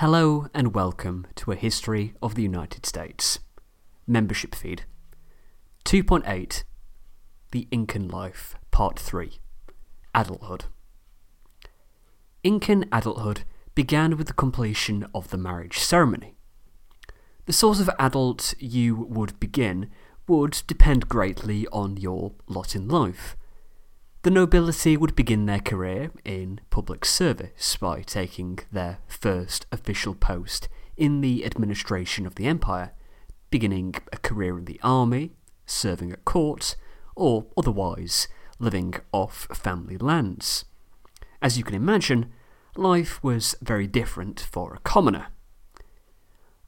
Hello and welcome to a history of the United States. Membership feed 2.8 The Incan Life, Part 3 Adulthood. Incan adulthood began with the completion of the marriage ceremony. The sort of adult you would begin would depend greatly on your lot in life. The nobility would begin their career in public service by taking their first official post in the administration of the empire, beginning a career in the army, serving at court, or otherwise living off family lands. As you can imagine, life was very different for a commoner.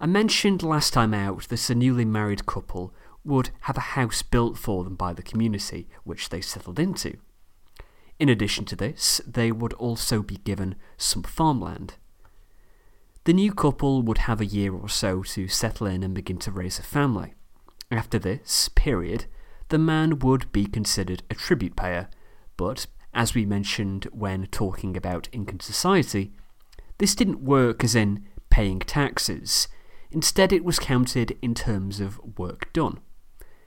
I mentioned last time out that a newly married couple would have a house built for them by the community which they settled into. In addition to this, they would also be given some farmland. The new couple would have a year or so to settle in and begin to raise a family. After this period, the man would be considered a tribute payer, but as we mentioned when talking about Incan society, this didn't work as in paying taxes. Instead, it was counted in terms of work done.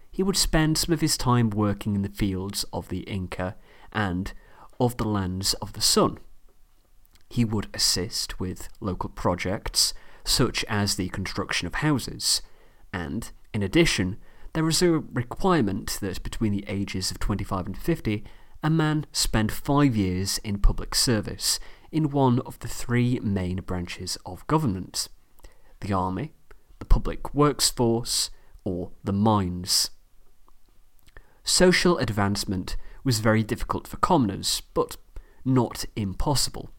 He would spend some of his time working in the fields of the Inca and of the lands of the sun. He would assist with local projects, such as the construction of houses, and, in addition, there was a requirement that between the ages of 25 and 50, a man spend five years in public service in one of the three main branches of government the army, the public works force, or the mines. Social advancement was very difficult for commoners, but not impossible.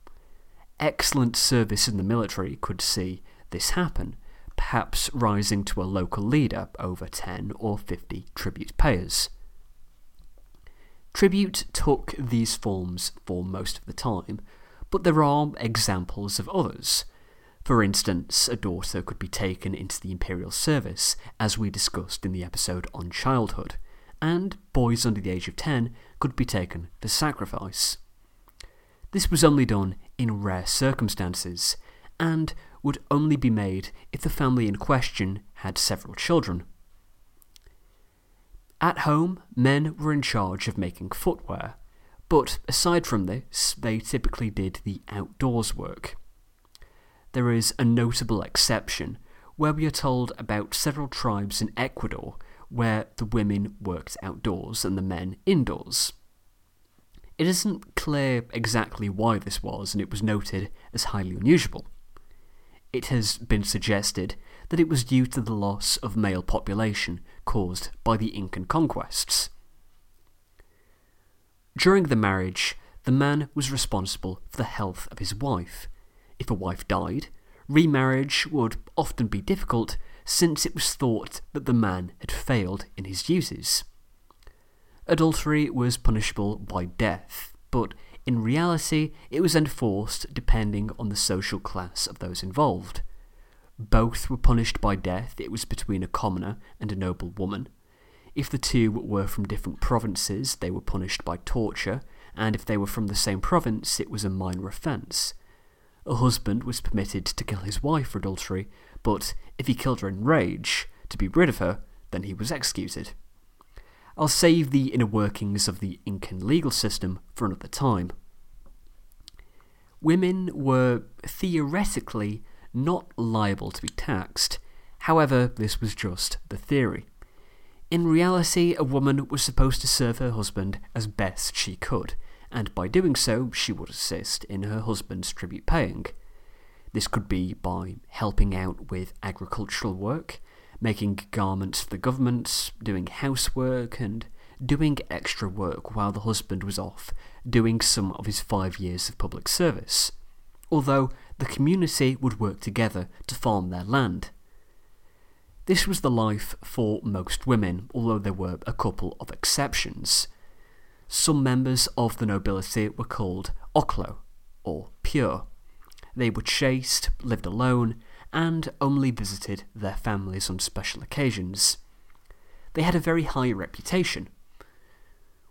Excellent service in the military could see this happen, perhaps rising to a local leader over 10 or 50 tribute payers. Tribute took these forms for most of the time, but there are examples of others. For instance, a daughter could be taken into the imperial service, as we discussed in the episode on childhood, and boys under the age of 10 could be taken for sacrifice. This was only done in rare circumstances, and would only be made if the family in question had several children. At home, men were in charge of making footwear, but aside from this, they typically did the outdoors work. There is a notable exception where we are told about several tribes in Ecuador where the women worked outdoors and the men indoors. It isn't clear exactly why this was, and it was noted as highly unusual. It has been suggested that it was due to the loss of male population caused by the Incan conquests. During the marriage, the man was responsible for the health of his wife. If a wife died, remarriage would often be difficult since it was thought that the man had failed in his duties. Adultery was punishable by death, but in reality it was enforced depending on the social class of those involved. Both were punished by death, it was between a commoner and a noble woman. If the two were from different provinces, they were punished by torture, and if they were from the same province, it was a minor offence. A husband was permitted to kill his wife for adultery, but if he killed her in rage, to be rid of her, then he was executed. I'll save the inner workings of the Incan legal system for another time. Women were theoretically not liable to be taxed, however, this was just the theory. In reality, a woman was supposed to serve her husband as best she could, and by doing so, she would assist in her husband's tribute paying. This could be by helping out with agricultural work, making garments for the government, doing housework, and doing extra work while the husband was off doing some of his five years of public service. Although the community would work together to farm their land. This was the life for most women, although there were a couple of exceptions. Some members of the nobility were called oclo, or pure. They were chaste, lived alone, and only visited their families on special occasions. They had a very high reputation.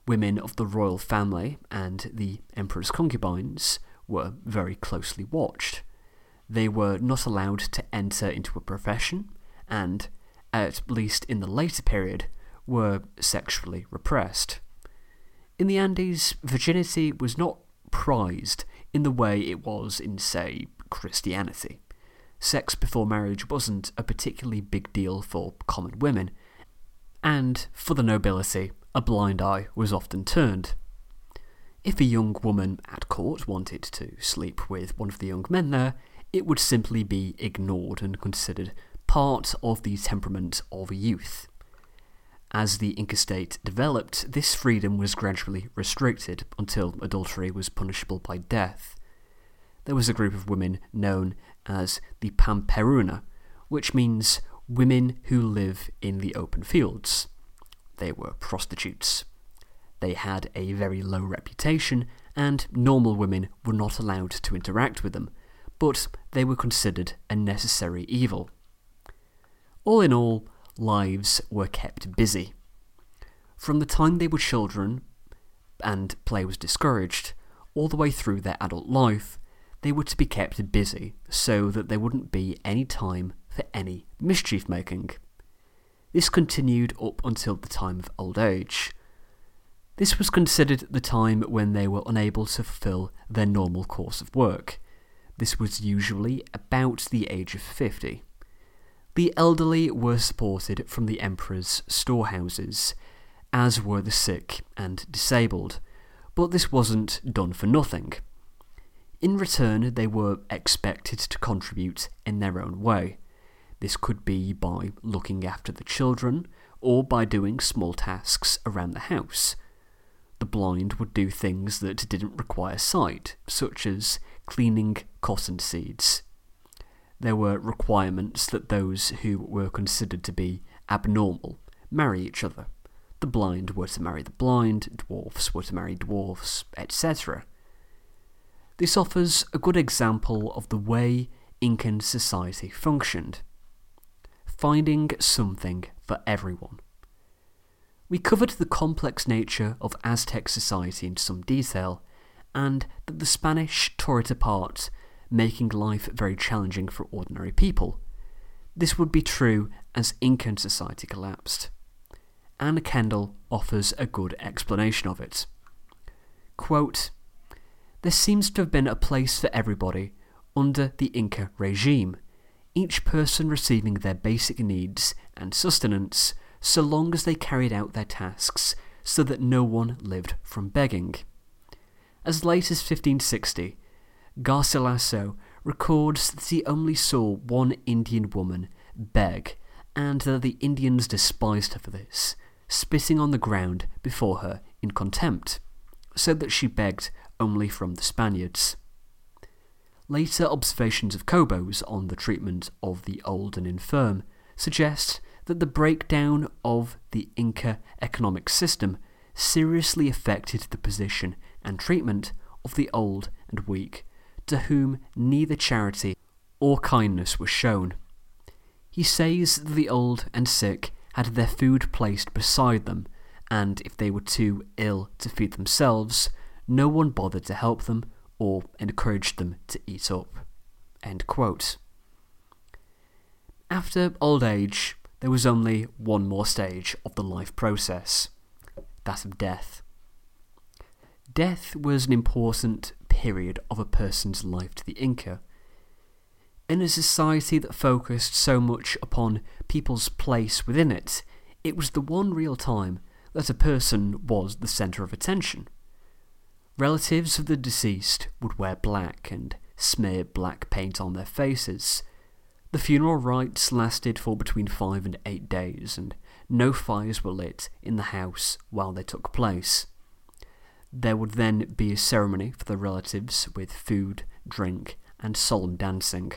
Women of the royal family and the emperor's concubines were very closely watched. they were not allowed to enter into a profession, and, at least in the later period, were sexually repressed. In the Andes, virginity was not prized in the way it was in, say, Christianity. Sex before marriage wasn't a particularly big deal for common women, and for the nobility, a blind eye was often turned. If a young woman at court wanted to sleep with one of the young men there, it would simply be ignored and considered part of the temperament of youth. As the Inca state developed, this freedom was gradually restricted until adultery was punishable by death. There was a group of women known as the Pamperuna, which means women who live in the open fields. They were prostitutes. They had a very low reputation, and normal women were not allowed to interact with them, but they were considered a necessary evil. All in all, lives were kept busy. From the time they were children and play was discouraged, all the way through their adult life, they were to be kept busy so that there wouldn't be any time for any mischief making. This continued up until the time of old age. This was considered the time when they were unable to fulfill their normal course of work. This was usually about the age of 50. The elderly were supported from the emperor's storehouses, as were the sick and disabled, but this wasn't done for nothing. In return, they were expected to contribute in their own way. This could be by looking after the children, or by doing small tasks around the house. The blind would do things that didn't require sight, such as cleaning cotton seeds there were requirements that those who were considered to be abnormal marry each other. The blind were to marry the blind, dwarfs were to marry dwarfs, etc. This offers a good example of the way Incan society functioned. Finding something for everyone. We covered the complex nature of Aztec society in some detail, and that the Spanish tore it apart making life very challenging for ordinary people. This would be true as Incan society collapsed. Anna Kendall offers a good explanation of it. Quote, there seems to have been a place for everybody under the Inca regime, each person receiving their basic needs and sustenance so long as they carried out their tasks so that no one lived from begging. As late as 1560, Garcilaso records that he only saw one Indian woman beg, and that the Indians despised her for this, spitting on the ground before her in contempt, so that she begged only from the Spaniards. Later observations of Cobos on the treatment of the old and infirm suggest that the breakdown of the Inca economic system seriously affected the position and treatment of the old and weak to whom neither charity or kindness was shown. He says the old and sick had their food placed beside them, and if they were too ill to feed themselves, no one bothered to help them or encouraged them to eat up. After old age, there was only one more stage of the life process that of death. Death was an important period of a person's life to the Inca. In a society that focused so much upon people's place within it, it was the one real time that a person was the centre of attention. Relatives of the deceased would wear black and smear black paint on their faces. The funeral rites lasted for between five and eight days, and no fires were lit in the house while they took place. There would then be a ceremony for the relatives with food, drink, and solemn dancing.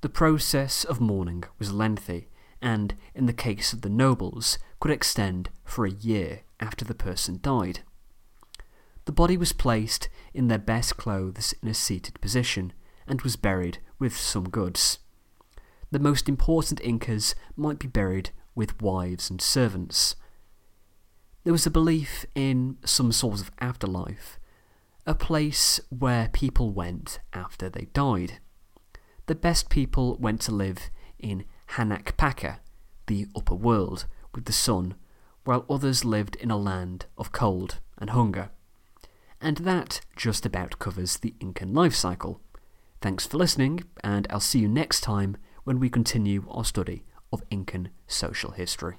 The process of mourning was lengthy, and, in the case of the nobles, could extend for a year after the person died. The body was placed in their best clothes in a seated position, and was buried with some goods. The most important Incas might be buried with wives and servants, there was a belief in some sort of afterlife, a place where people went after they died. the best people went to live in Hanak Paka, the upper world, with the sun, while others lived in a land of cold and hunger. And that just about covers the Incan life cycle. Thanks for listening, and I'll see you next time when we continue our study of Incan social history.